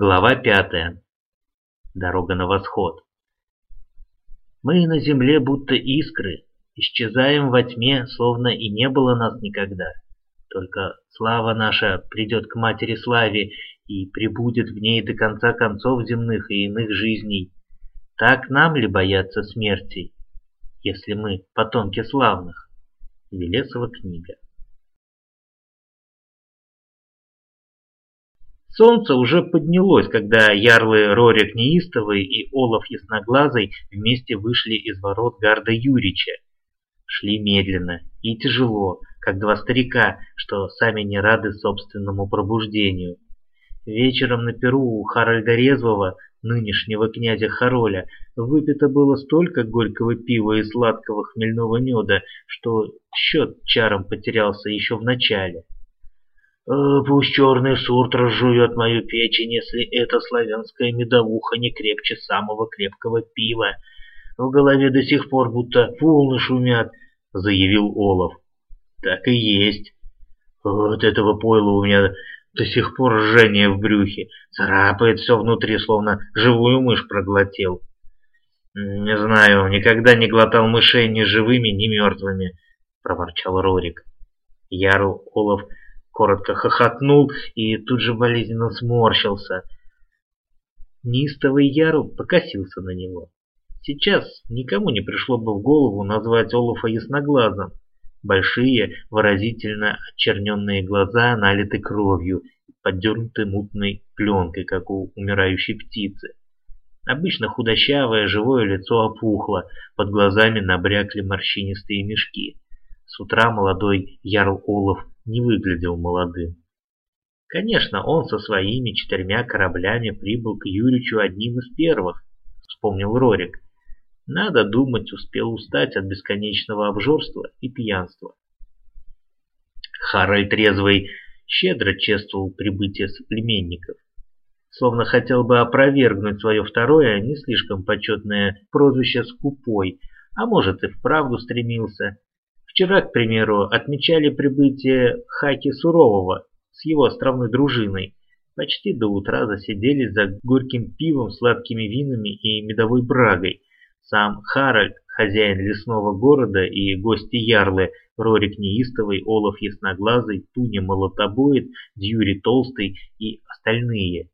Глава пятая. Дорога на восход. Мы на земле будто искры, исчезаем во тьме, словно и не было нас никогда. Только слава наша придет к матери славе и прибудет в ней до конца концов земных и иных жизней. Так нам ли бояться смерти, если мы потомки славных? Велесова книга. Солнце уже поднялось, когда ярлы Рорик Неистовый и Олаф Ясноглазый вместе вышли из ворот гарда Юрича. Шли медленно и тяжело, как два старика, что сами не рады собственному пробуждению. Вечером на Перу у Харальда Резвого, нынешнего князя Хароля, выпито было столько горького пива и сладкого хмельного меда, что счет чаром потерялся еще в начале. Э, пусть черный сурт разжует мою печень, если эта славянская медовуха не крепче самого крепкого пива. В голове до сих пор будто волны шумят, — заявил Олаф. Так и есть. Вот этого пойла у меня до сих пор жжение в брюхе. Царапает все внутри, словно живую мышь проглотил. Не знаю, никогда не глотал мышей ни живыми, ни мертвыми, — проворчал Рорик. Яру Олаф коротко хохотнул и тут же болезненно сморщился. Нистовый Яру покосился на него. Сейчас никому не пришло бы в голову назвать Олафа ясноглазом. Большие, выразительно очерненные глаза налиты кровью поддернуты мутной пленкой, как у умирающей птицы. Обычно худощавое живое лицо опухло, под глазами набрякли морщинистые мешки. С утра молодой Ярл Олаф не выглядел молодым. Конечно, он со своими четырьмя кораблями прибыл к Юричу одним из первых, вспомнил Рорик. Надо думать, успел устать от бесконечного обжорства и пьянства. Харальд Трезвый щедро чествовал прибытие соплеменников. Словно хотел бы опровергнуть свое второе, не слишком почетное прозвище «скупой», а может и вправду стремился. Вчера, к примеру, отмечали прибытие Хаки Сурового с его островной дружиной. Почти до утра засиделись за горьким пивом, сладкими винами и медовой брагой. Сам Харальд, хозяин лесного города и гости Ярлы, Рорик Неистовый, Олаф Ясноглазый, Туня Молотобоид, Дьюри Толстый и остальные.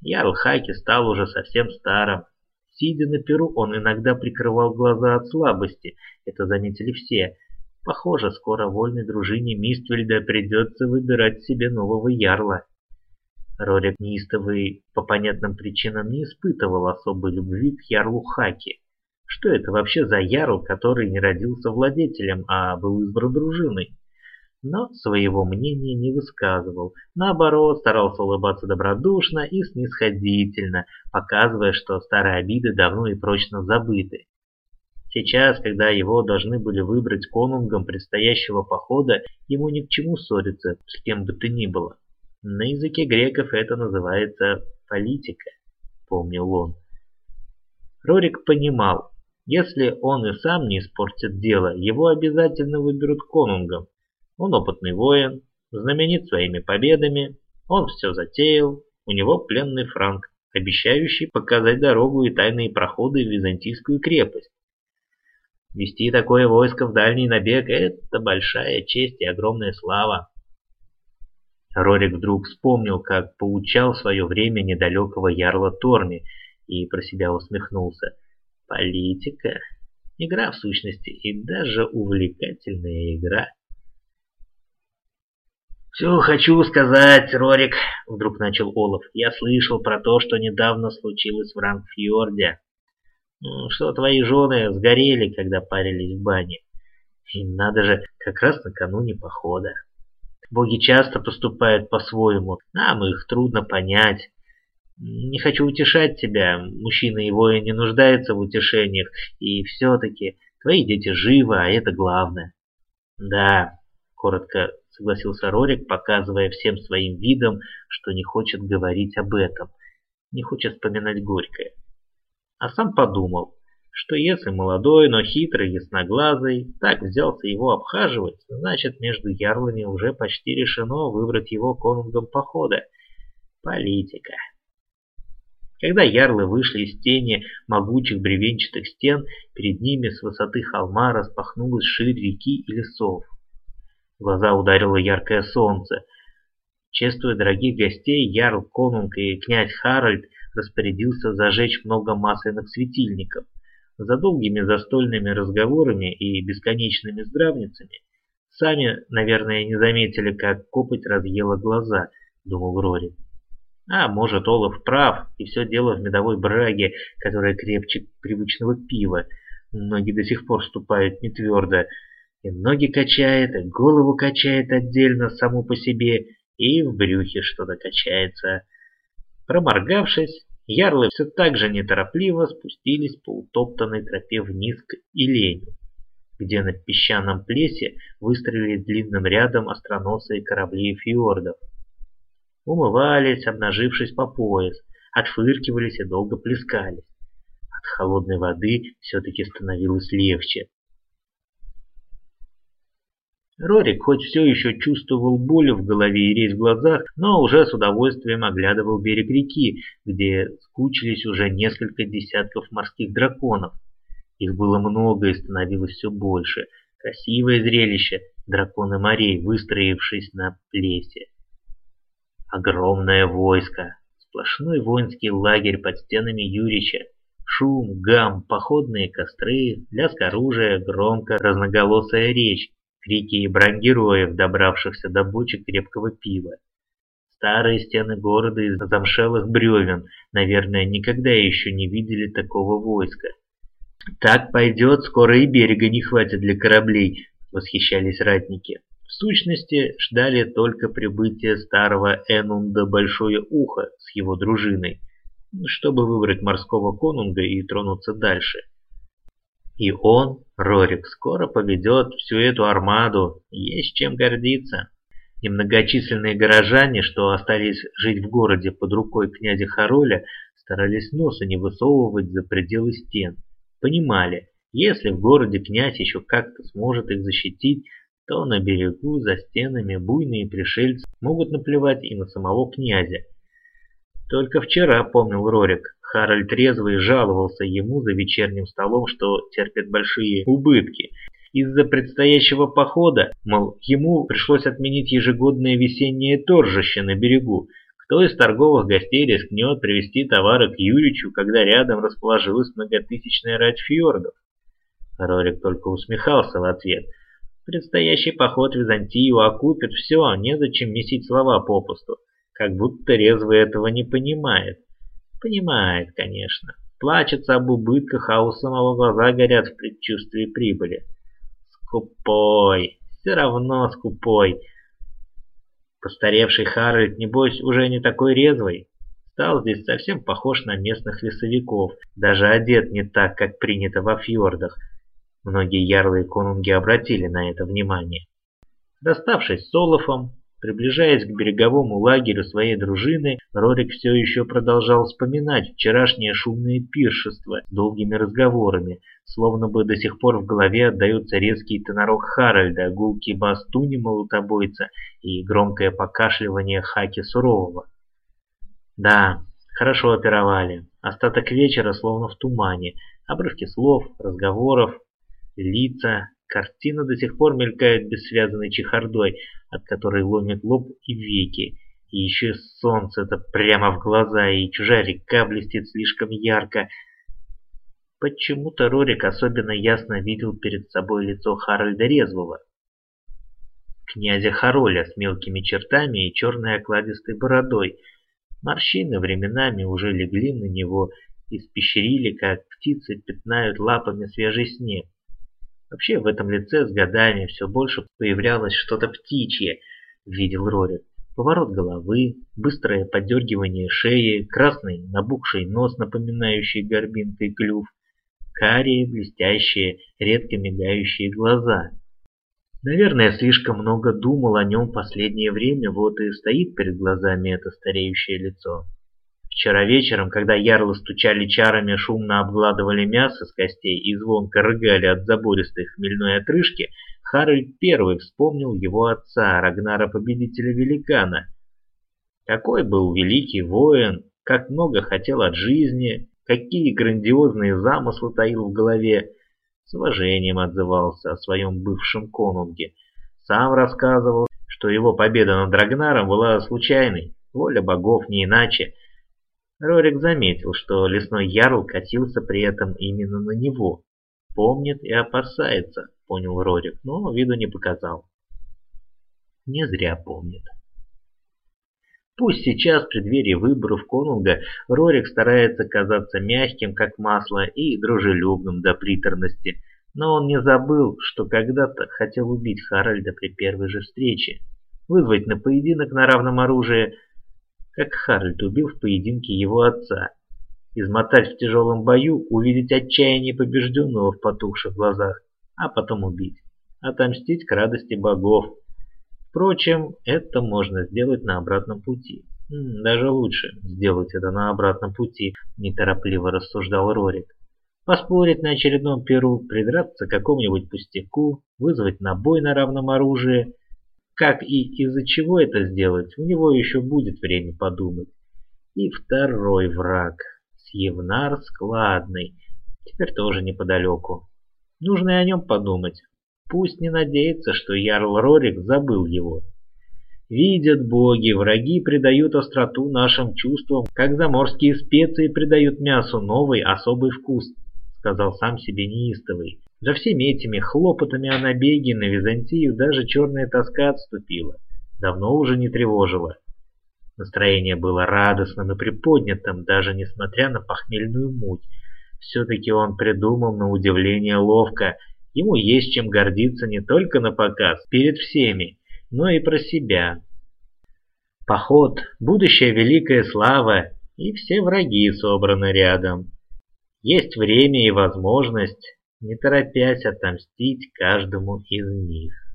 Ярл Хаки стал уже совсем старым, Сидя на перу, он иногда прикрывал глаза от слабости, это заметили все. Похоже, скоро вольной дружине Миствельда придется выбирать себе нового ярла. Рорик Нистовый по понятным причинам не испытывал особой любви к ярлу Хаки. Что это вообще за ярл, который не родился владетелем, а был избран дружиной? Но своего мнения не высказывал. Наоборот, старался улыбаться добродушно и снисходительно, показывая, что старые обиды давно и прочно забыты. Сейчас, когда его должны были выбрать конунгом предстоящего похода, ему ни к чему ссориться с кем бы то ни было. На языке греков это называется политика, помнил он. Рорик понимал, если он и сам не испортит дело, его обязательно выберут конунгом, он опытный воин, знаменит своими победами, он все затеял, у него пленный франк, обещающий показать дорогу и тайные проходы в Византийскую крепость. Вести такое войско в дальний набег – это большая честь и огромная слава. Рорик вдруг вспомнил, как поучал в свое время недалекого ярла Торми и про себя усмехнулся. Политика – игра в сущности и даже увлекательная игра. «Все хочу сказать, Рорик», — вдруг начал Олаф. «Я слышал про то, что недавно случилось в Рангфьорде. Что твои жены сгорели, когда парились в бане. И надо же, как раз накануне похода. Боги часто поступают по-своему, нам их трудно понять. Не хочу утешать тебя, мужчина и воин не нуждаются в утешениях, и все-таки твои дети живы, а это главное». «Да», — коротко согласился Рорик, показывая всем своим видом, что не хочет говорить об этом, не хочет вспоминать горькое. А сам подумал, что если молодой, но хитрый, ясноглазый, так взялся его обхаживать, значит между ярлами уже почти решено выбрать его конунгом похода. Политика. Когда ярлы вышли из тени могучих бревенчатых стен, перед ними с высоты холма распахнулась ширь реки и лесов. В глаза ударило яркое солнце. Чествуя дорогих гостей, ярл Конунг и князь Харальд распорядился зажечь много масляных светильников. За долгими застольными разговорами и бесконечными здравницами сами, наверное, не заметили, как копоть разъела глаза, думал Рори. А может, Олаф прав, и все дело в медовой браге, которая крепче привычного пива. Ноги до сих пор ступают не твердо. И ноги качает, и голову качает отдельно саму по себе, и в брюхе что-то качается. Проморгавшись, ярлы все так же неторопливо спустились по утоптанной тропе вниз к Иленю, где на песчаном плесе выстроились длинным рядом остроносые корабли фьордов умывались, обнажившись по пояс, отфыркивались и долго плескались. От холодной воды все-таки становилось легче. Рорик хоть все еще чувствовал боль в голове и резь в глазах, но уже с удовольствием оглядывал берег реки, где скучились уже несколько десятков морских драконов. Их было много и становилось все больше. Красивое зрелище, драконы морей, выстроившись на плесе. Огромное войско, сплошной воинский лагерь под стенами Юрича, шум, гам, походные костры, лязг оружия, громко разноголосая речь, крики и брань героев, добравшихся до бочек крепкого пива. Старые стены города из замшелых бревен, наверное, никогда еще не видели такого войска. «Так пойдет, скоро и берега не хватит для кораблей», — восхищались ратники. В сущности, ждали только прибытия старого Энунда Большое Ухо с его дружиной, чтобы выбрать морского конунга и тронуться дальше. И он, Рорик, скоро поведет всю эту армаду, есть чем гордиться. И многочисленные горожане, что остались жить в городе под рукой князя Хароля, старались носа не высовывать за пределы стен. Понимали, если в городе князь еще как-то сможет их защитить, то на берегу за стенами буйные пришельцы могут наплевать и на самого князя. Только вчера, помнил Рорик, Харальд трезвый жаловался ему за вечерним столом, что терпит большие убытки. Из-за предстоящего похода, мол, ему пришлось отменить ежегодное весеннее торжище на берегу. Кто из торговых гостей рискнет привезти товары к Юричу, когда рядом расположилась многотысячная рать фьордов? Рорик только усмехался в ответ – Предстоящий поход в Византию окупит все, незачем месить слова попусту. Как будто резвый этого не понимает. Понимает, конечно. Плачется об убытках, а у самого глаза горят в предчувствии прибыли. Скупой. Все равно скупой. Постаревший Харальд, небось, уже не такой резвый. Стал здесь совсем похож на местных лесовиков. Даже одет не так, как принято во фьордах. Многие ярлы и конунги обратили на это внимание. Доставшись с Олафом, приближаясь к береговому лагерю своей дружины, Рорик все еще продолжал вспоминать вчерашнее шумное пиршество с долгими разговорами, словно бы до сих пор в голове отдаются резкий тонорок Харальда, гулкий бас Туни молотобойца и громкое покашливание Хаки Сурового. Да, хорошо опировали. Остаток вечера словно в тумане. Обрывки слов, разговоров, лица. Картина до сих пор мелькает бессвязанной чехардой, от которой ломит лоб и веки. И еще солнце-то прямо в глаза, и чужая река блестит слишком ярко. Почему-то Рорик особенно ясно видел перед собой лицо Харальда Резвого. Князя Хароля с мелкими чертами и черной окладистой бородой. Морщины временами уже легли на него, испещрили, как птицы пятнают лапами свежий снег. Вообще в этом лице с годами все больше появлялось что-то птичье, видел Рорик. Поворот головы, быстрое подергивание шеи, красный набухший нос, напоминающий горбинкой клюв, карие, блестящие, редко мигающие глаза. Наверное, слишком много думал о нем последнее время, вот и стоит перед глазами это стареющее лицо. Вчера вечером, когда ярлы стучали чарами, шумно обгладывали мясо с костей и звонко рыгали от забористой хмельной отрыжки, Харальд первый вспомнил его отца, Рагнара Победителя Великана. Какой был великий воин, как много хотел от жизни, какие грандиозные замыслы таил в голове, с уважением отзывался о своем бывшем конунге. Сам рассказывал, что его победа над Драгнаром была случайной, воля богов не иначе. Рорик заметил, что лесной ярл катился при этом именно на него. Помнит и опасается, понял Рорик, но виду не показал. Не зря помнит. Пусть сейчас, в преддверии выборов Конунга, Рорик старается казаться мягким, как масло, и дружелюбным до приторности, но он не забыл, что когда-то хотел убить Харальда при первой же встрече, вызвать на поединок на равном оружии, как Харальд убил в поединке его отца, измотать в тяжелом бою, увидеть отчаяние побежденного в потухших глазах, а потом убить, отомстить к радости богов, Впрочем, это можно сделать на обратном пути. Даже лучше сделать это на обратном пути, неторопливо рассуждал Рорик. Поспорить на очередном перу, придраться к какому-нибудь пустяку, вызвать на бой на равном оружии. Как и из-за чего это сделать, у него еще будет время подумать. И второй враг, Сьевнар Складный, теперь тоже неподалеку. Нужно и о нем подумать. Пусть не надеется, что Ярл Рорик забыл его. Видят боги, враги придают остроту нашим чувствам, как заморские специи придают мясу новый особый вкус, сказал сам себе неистовый. За всеми этими хлопотами о набеге на Византию даже черная тоска отступила, давно уже не тревожила. Настроение было радостным и приподнятым, даже несмотря на похмельную муть. Все-таки он придумал на удивление ловко Ему есть чем гордиться не только на показ, перед всеми, но и про себя. Поход, будущая великая слава и все враги собраны рядом. Есть время и возможность, не торопясь отомстить каждому из них.